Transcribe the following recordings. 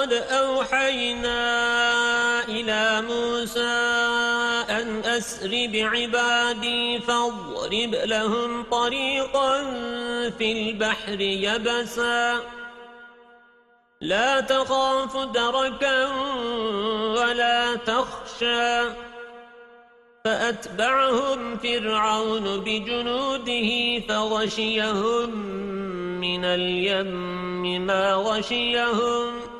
ولقد أوحينا إلى موسى أن أسر بعبادي فاضرب لهم طريقا في البحر يبسا. لا تخاف دركا ولا تخشى. فأتبعهم فرعون بجنوده فغشيهم من اليم ما غشيهم.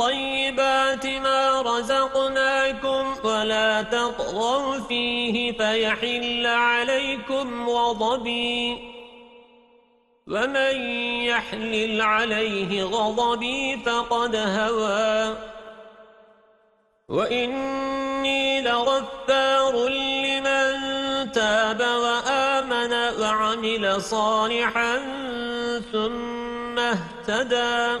طيبات ما رزقناكم ولا تطغوا فيه فيحل عليكم غضبي ومن يحلل عليه غضبي فقد هوى وإني لغفار لمن تاب وآمن وعمل صالحا ثم اهتدى